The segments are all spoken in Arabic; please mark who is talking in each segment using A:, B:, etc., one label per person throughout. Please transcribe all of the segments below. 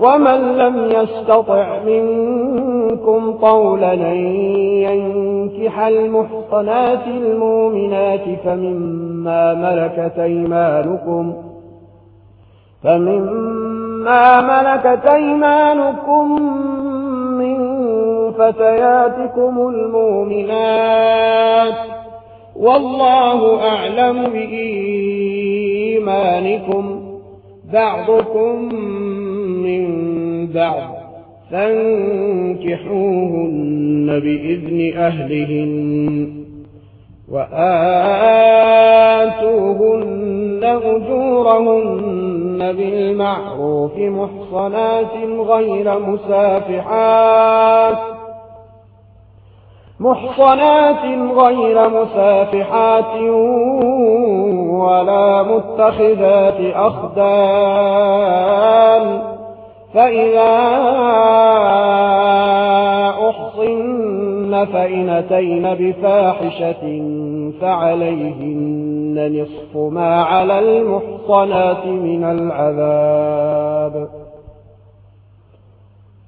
A: ومن لم يستطع منكم قولا ينكح المحصنات المؤمنات فمما ملكت ايمانكم فمما ملكت ايمانكم من فتياتكم المؤمنات والله أعلم بإيمانكم بعضكم من بعض. فانكحوهن بإذن أهلهن وآتوهن أجورهن بالمعروف محصنات غير مسافحات. محصنات غير مسافحات ولا متخذات أخدان فإذا أحصن فإن تين بفاحشة فعليهن نصف ما على المحصنات من العذاب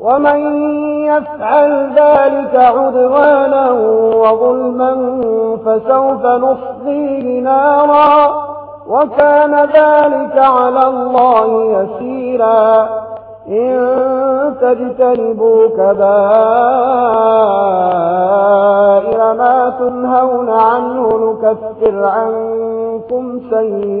A: ومن يفعل ذلك عدوانا وظلما فسوف نصديه نارا وكان ذلك على الله يسيرا. إن تجتنبوا كبائر ما تنهون عنه نكفر عنكم سيئاتكم.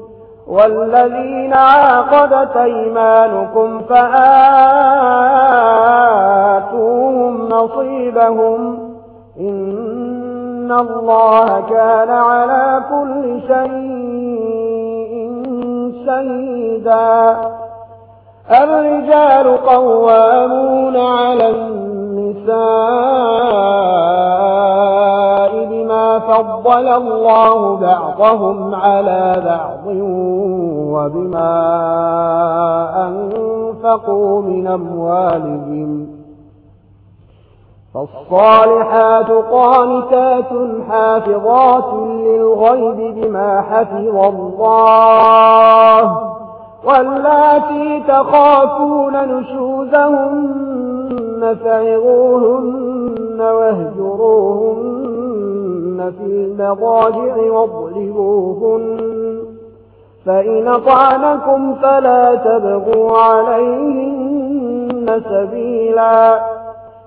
A: والذين عاقدت أيمانكم فآتوهم نصيبهم إن الله كان على كل شيء سيدا الرجال قوامون على النساء فضل الله بعضهم على بعض وبما أنفقوا من أموالهم فالصالحات قانتات حافظات للغيب بما حفظ الله والتي تخافون نشوزهن فعظوهن واهجروهن يُسْرَفْنَ فِي الْمَضَاجِعِ وَاضْرِبُوهُنَّ. فَإِنْ أَطَعْنَكُمْ فَلَا تَبْغُوا عَلَيْهِنَّ سَبِيلًا.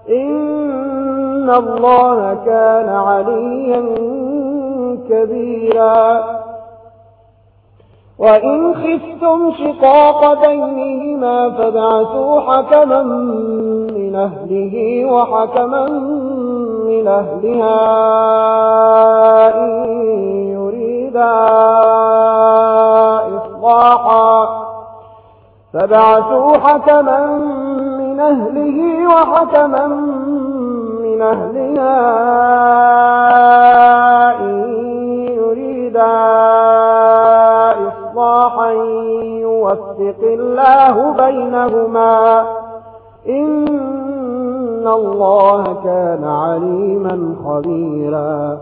A: إِنَّ اللَّهَ كَانَ عَلِيًّا كَبِيرًا. وإن خفتم شقاق بينهما فبعثوا حكما من أهله وحكما من أهلها إن يريدا إصلاحا فبعثوا حكما من أهله وحكما من أهلها إن يريدا صلاحا يوفق الله بينهما. إن الله كان عليما خبيرا.